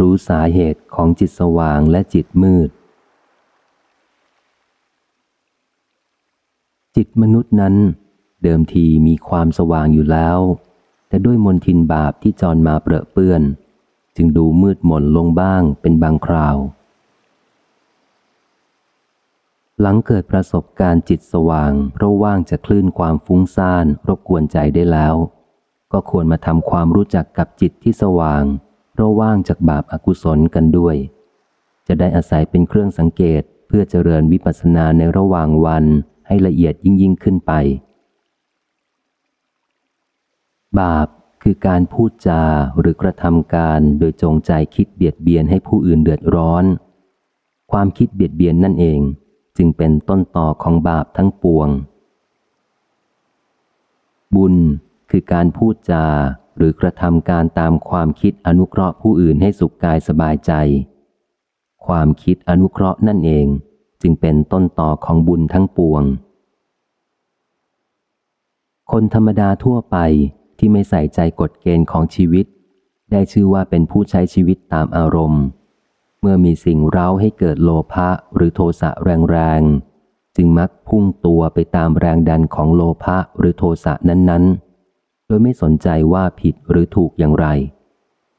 รู้สาเหตุของจิตสว่างและจิตมืด จิตมนุษย์นั้น เดิมทีมีความสว่างอยู่แล้ว แต่ด้วยมนทินบาปที่จรมาเปรอะเปื้อน จึงดูมืดมนลงบ้างเป็นบางคราว หลังเกิดประสบการณ์จิตสว่างเพราะว่างจากคลื่นความฟุ้งซ่านรบกวนใจได้แล้ว ก็ควรมาทำความรู้จักกับจิตที่สว่าง เพราะว่างจากบาปอากุศลกันด้วย จะได้อาศัยเป็นเครื่องสังเกตเพื่อเจริญวิปัสสนาในระหว่างวันให้ละเอียดยิ่งยิ่งขึ้นไป บาปคือการพูดจาหรือกระทำการโดยจงใจคิดเบียดเบียนให้ผู้อื่นเดือดร้อน ความคิดเบียดเบียนนั่นเอง จึงเป็นต้นต่อของบาปทั้งปวง บุญคือการพูดจา หรือกระทำการตามความคิดอนุเคราะห์ผู้อื่นให้สุขกายสบายใจ ความคิดอนุเคราะห์นั่นเอง จึงเป็นต้นต่อของบุญทั้งปวง คนธรรมดาทั่วไปที่ไม่ใส่ใจกฎเกณฑ์ของชีวิต ได้ชื่อว่าเป็นผู้ใช้ชีวิตตามอารมณ์ เมื่อมีสิ่งเร้าให้เกิดโลภะหรือโทสะแรงๆจึงมักพุ่งตัวไปตามแรงดันของโลภะหรือโทสะนั้นๆ ดยไม่สนใจว่าผิดหรือถูกอย่างไร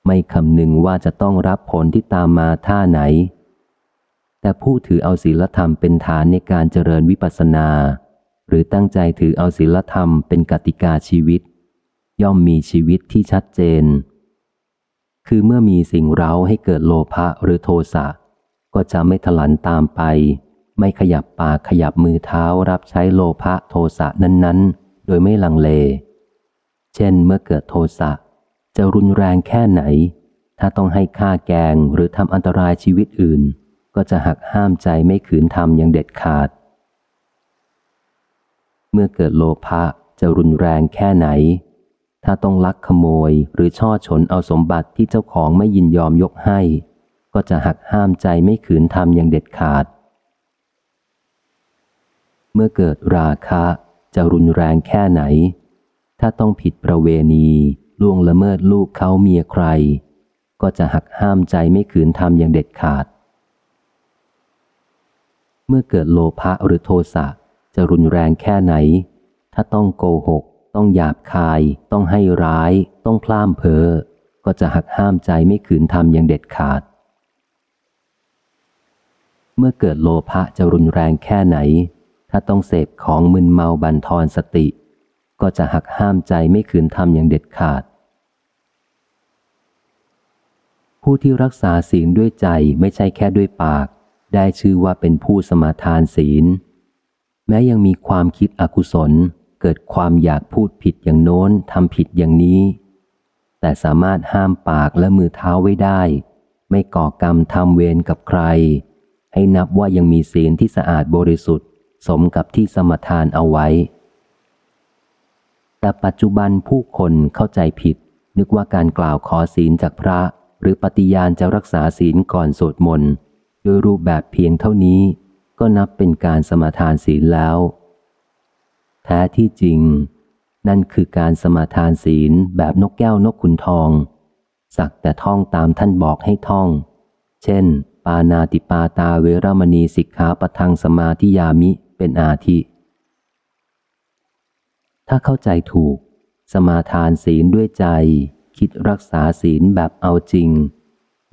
ไม่คำนึงว่าจะต้องรับผลที่ตามมาท่าไหน แต่ผู้ถือเอาศีลธรรมเป็นฐานในการเจริญวิปัสสนา หรือตั้งใจถือเอาศีลธรรมเป็นกติกาชีวิต ย่อมมีชีวิตที่ชัดเจน คือเมื่อมีสิ่งเร้าให้เกิดโลภะหรือโทสะก็จะไม่ถลันตามไป ไม่ขยับปากขยับมือเท้ารับใช้โลภะโทสะนั้น ๆ โดยไม่ลังเล เช่นเมื่อเกิดโทสะจะรุนแรงแค่ไหน ถ้าต้องให้ค่าแกงหรือทำอันตรายชีวิตอื่น ก็จะหักห้ามใจไม่ขืนทำอย่างเด็ดขาด เมื่อเกิดโลภะจะรุนแรงแค่ไหน ถ้าต้องลักขโมยหรือช่อฉนเอาสมบัติที่เจ้าของไม่ยินยอมยกให้ ก็จะหักห้ามใจไม่ขืนทำอย่างเด็ดขาด เมื่อเกิดราคะจะรุนแรงแค่ไหน ถ้าต้องผิดประเวณีล่วงละเมิดลูกเขาเมียใคร ก็จะหักห้ามใจไม่ขืนทำอย่างเด็ดขาด เมื่อเกิดโลภะหรือโทสะจะรุนแรงแค่ไหน ถ้าต้องโกหก ต้องหยาบคาย ต้องให้ร้าย ต้องพล่ามเพอก็จะหักห้ามใจไม่ขืนทำอย่างเด็ดขาด เมื่อเกิดโลภะจะรุนแรงแค่ไหน ถ้าต้องเสพของมึนเมาบันทอนสติ ก็จะหักห้ามใจไม่ขืนทำอย่างเด็ดขาด ผู้ที่รักษาศีลด้วยใจไม่ใช่แค่ด้วยปาก ได้ชื่อว่าเป็นผู้สมาทานศีล แม้ยังมีความคิดอกุศล เกิดความอยากพูดผิดอย่างโน้นทำผิดอย่างนี้ แต่สามารถห้ามปากและมือเท้าไว้ได้ ไม่ก่อกรรมทำเวรกับใคร ให้นับว่ายังมีศีลที่สะอาดบริสุทธิ์ สมกับที่สมทานเอาไว้ แต่ปัจจุบันผู้คนเข้าใจผิด นึกว่าการกล่าวขอศีลจากพระ หรือปฏิญาณจะรักษาศีลก่อนสวดมนต์โดยรูปแบบเพียงเท่านี้ ก็นับเป็นการสมาทานศีลแล้ว แท้ที่จริง นั่นคือการสมาทานศีลแบบนกแก้วนกขุนทอง สักแต่ท่องตามท่านบอกให้ท่อง เช่น ปานาติปาตาเวรมณีสิกขาปทังสมาธิยามิเป็นอาทิ ถ้าเข้าใจถูก สมาทานศีลด้วยใจ คิดรักษาศีลแบบเอาจริง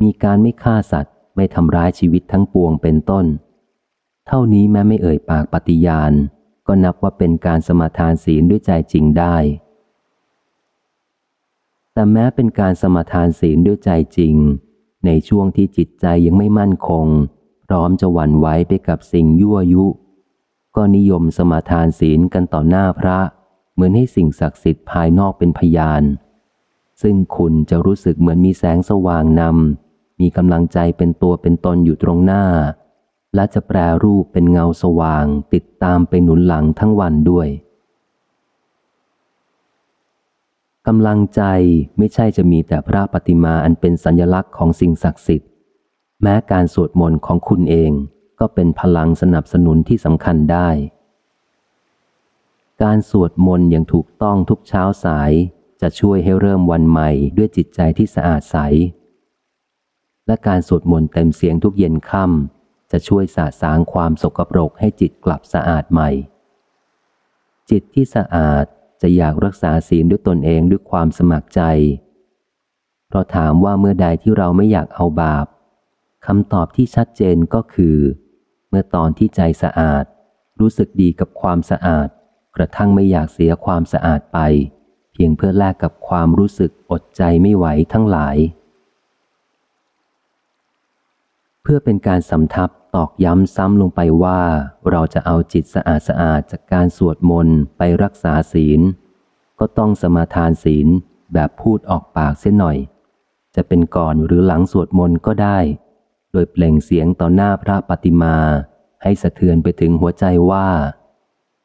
มีการไม่ฆ่าสัตว์ ไม่ทำร้ายชีวิตทั้งปวงเป็นต้น เท่านี้แม้ไม่เอ่ยปากปฏิญาณ ก็นับว่าเป็นการสมาทานศีลด้วยใจจริงได้ แต่แม้เป็นการสมาทานศีลด้วยใจจริง ในช่วงที่จิตใจยังไม่มั่นคง พร้อมจะหวั่นไหวไปกับสิ่งยั่วยุ ก็นิยมสมาทานศีลกันต่อหน้าพระ เหมือนให้สิ่งศักดิ์สิทธิ์ภายนอกเป็นพยาน ซึ่งคุณจะรู้สึกเหมือนมีแสงสว่างนำ มีกำลังใจเป็นตัวเป็นตนอยู่ตรงหน้า และจะแปรรูปเป็นเงาสว่าง ติดตามไปหนุนหลังทั้งวันด้วยกำลังใจไม่ใช่จะมีแต่พระปฏิมาอันเป็นสัญลักษณ์ของสิ่งศักดิ์สิทธิ์ แม้การสวดมนต์ของคุณเองก็เป็นพลังสนับสนุนที่สำคัญได้ การสวดมนต์อย่างถูกต้องทุกเช้าสาย จะช่วยให้เริ่มวันใหม่ด้วยจิตใจที่สะอาดใส และการสวดมนต์เต็มเสียงทุกเย็นค่ำจะช่วยสาสางความสกปรกให้จิตกลับสะอาดใหม่ จิตที่สะอาดจะอยากรักษาศีลด้วยตนเองด้วยความสมัครใจ เพราะถามว่าเมื่อใดที่เราไม่อยากเอาบาปคำตอบที่ชัดเจนก็คือ เมื่อตอนที่ใจสะอาด รู้สึกดีกับความสะอาด กระทั่งไม่อยากเสียความสะอาดไป เพียงเพื่อแลกกับความรู้สึกอดใจไม่ไหวทั้งหลาย เพื่อเป็นการสำทับตอกย้ำซ้ำลงไปว่า เราจะเอาจิตสะอาดสะอาดจากการสวดมนต์ไปรักษาศีล ก็ต้องสมาทานศีลแบบพูดออกปากเสียหน่อย จะเป็นก่อนหรือหลังสวดมนต์ก็ได้ โดยเปล่งเสียงต่อหน้าพระปฏิมา ให้สะเทือนไปถึงหัวใจว่า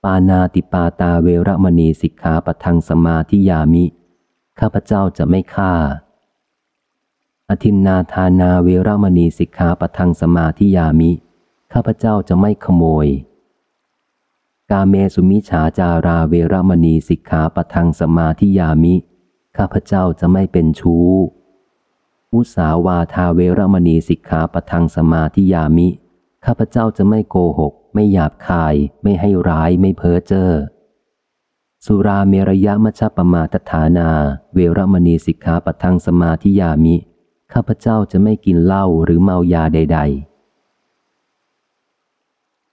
ปานาติปาตาเวรมณีสิกขาปทังสมาธิยามิ ข้าพเจ้าจะไม่ฆ่า อธินนาธานาเวรมณีสิกขาปทังสมาธิยามิ ข้าพเจ้าจะไม่ขโมย กาเมสุมิฉาจาราเวรมณีสิกขาปทังสมาธิยามิ ข้าพเจ้าจะไม่เป็นชู้มุสาวาทาเวรมณีสิกขาปทังสมาธิยามิ ข้าพเจ้าจะไม่โกหก ไม่หยาบคาย ไม่ให้ร้ายไม่เพ้อเจ้อสุราเมรยะมัชปมาตฐานา เวรมณีสิกขาปทังสมาธิยามิ ข้าพเจ้าจะไม่กินเหล้าหรือเมายาใด ๆ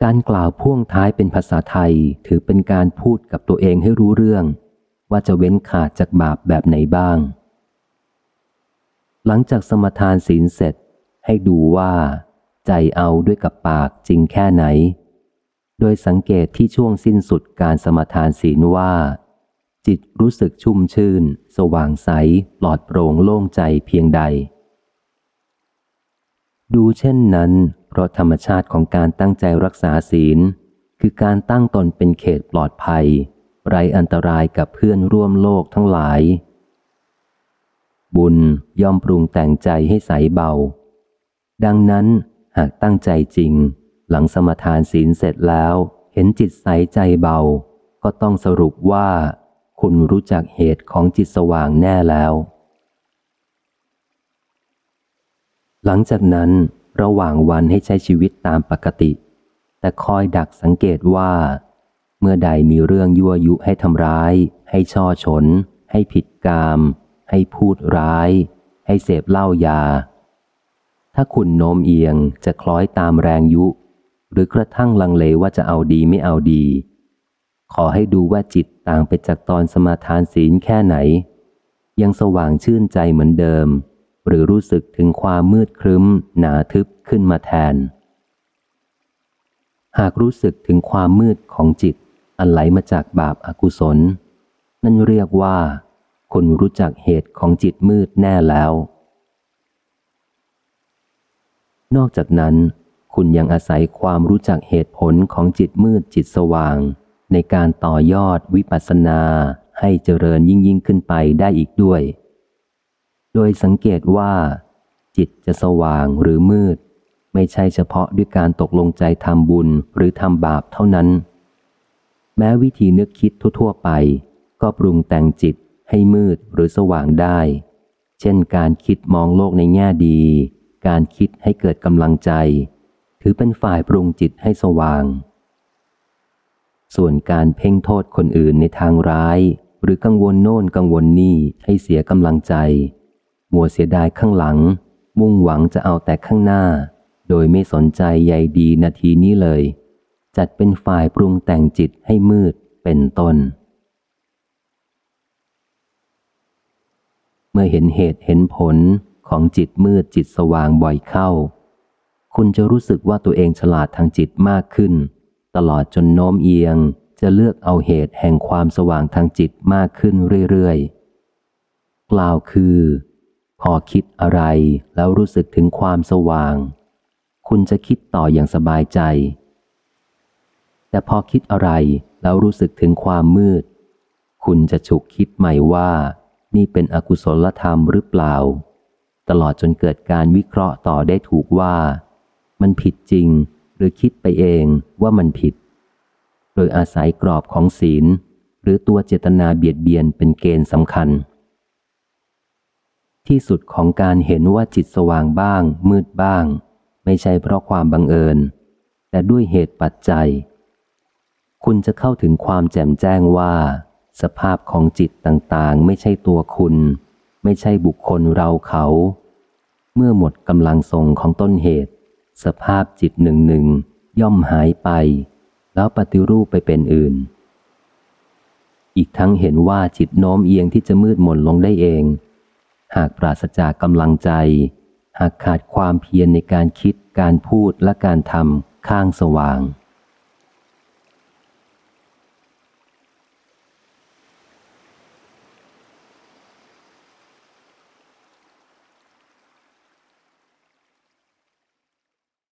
การกล่าวพ่วงท้ายเป็นภาษาไทยถือเป็นการพูดกับตัวเองให้รู้เรื่อง ว่าจะเว้นขาดจากบาปแบบไหนบ้าง หลังจากสมทานศีลเสร็จ ให้ดูว่า ใจเอาด้วยกับปากจริงแค่ไหน โดยสังเกตที่ช่วงสิ้นสุดการสมทานศีลว่า จิตรู้สึกชุ่มชื่น สว่างใสปลอดโปร่งโล่งใจเพียงใด ดูเช่นนั้น เพราะธรรมชาติของการตั้งใจรักษาศีล คือการตั้งตนเป็นเขตปลอดภัย ไรอันตรายกับเพื่อนร่วมโลกทั้งหลาย บุญย่อมปรุงแต่งใจให้ใสเบาดังนั้น หากตั้งใจจริง หลังสมทานศีลเสร็จแล้ว เห็นจิตใสใจเบา ก็ต้องสรุปว่า คุณรู้จักเหตุของจิตสว่างแน่แล้ว หลังจากนั้นระหว่างวันให้ใช้ชีวิตตามปกติ แต่คอยดักสังเกตว่า เมื่อใดมีเรื่องยั่วยุให้ทำร้าย ให้ช่อฉน ให้ผิดกาม ให้พูดร้าย ให้เสพเหล้ายา ถ้าคุณโน้มเอียงจะคล้อยตามแรงยุ หรือกระทั่งลังเลว่าจะเอาดีไม่เอาดี ขอให้ดูว่าจิตต่างไปจากตอนสมาทานศีลแค่ไหน ยังสว่างชื่นใจเหมือนเดิม หรือรู้สึกถึงความมืดครึ้ม หนาทึบขึ้นมาแทน หากรู้สึกถึงความมืดของจิต อันไหลมาจากบาปอากุศล นั่นเรียกว่าคุณรู้จักเหตุของจิตมืดแน่แล้ว นอกจากนั้น คุณยังอาศัยความรู้จักเหตุผลของจิตมืดจิตสว่าง ในการต่อยอดวิปัสสนาให้เจริญยิ่งยิ่งขึ้นไปได้อีกด้วย โดยสังเกตว่า จิตจะสว่างหรือมืด ไม่ใช่เฉพาะด้วยการตกลงใจทำบุญหรือทำบาปเท่านั้น แม้วิธีนึกคิดทั่ว ๆ ไป ก็ปรุงแต่งจิตให้มืดหรือสว่างได้ เช่นการคิดมองโลกในแง่ดี การคิดให้เกิดกำลังใจ ถือเป็นฝ่ายปรุงจิตให้สว่าง ส่วนการเพ่งโทษคนอื่นในทางร้าย หรือกังวลโน่นกังวลนี่ให้เสียกำลังใจ มัวเสียดายข้างหลัง มุ่งหวังจะเอาแต่ข้างหน้า โดยไม่สนใจใยดีนาทีนี้เลย จัดเป็นฝ่ายปรุงแต่งจิตให้มืดเป็นต้นเมื่อเห็นเหตุเห็นผล ของจิตมืดจิตสว่างบ่อยเข้า คุณจะรู้สึกว่าตัวเองฉลาดทางจิตมากขึ้น ตลอดจนโน้มเอียงจะเลือกเอาเหตุแห่งความสว่างทางจิตมากขึ้นเรื่อยๆ กล่าวคือ พอคิดอะไรแล้วรู้สึกถึงความสว่าง คุณจะคิดต่ออย่างสบายใจ แต่พอคิดอะไรแล้วรู้สึกถึงความมืด คุณจะฉุกคิดใหม่ว่า นี่เป็นอกุศลธรรมหรือเปล่า ตลอดจนเกิดการวิเคราะห์ต่อได้ถูกว่า มันผิดจริง หรือคิดไปเองว่ามันผิด โดยอาศัยกรอบของศีล หรือตัวเจตนาเบียดเบียนเป็นเกณฑ์สำคัญ ที่สุดของการเห็นว่าจิตสว่างบ้าง มืดบ้าง ไม่ใช่เพราะความบังเอิญ แต่ด้วยเหตุปัจจัย คุณจะเข้าถึงความแจ่มแจ้งว่า สภาพของจิตต่างๆ ไม่ใช่ตัวคุณ ไม่ใช่บุคคลเราเขา เมื่อหมดกำลังทรงของต้นเหตุ สภาพจิตหนึ่งหนึ่งย่อมหายไป แล้วปฏิรูปไปเป็นอื่น อีกทั้งเห็นว่าจิตโน้มเอียงที่จะมืดมนลงได้เอง หากปราศจากกำลังใจ หากขาดความเพียรในการคิดการพูดและการทำข้างสว่าง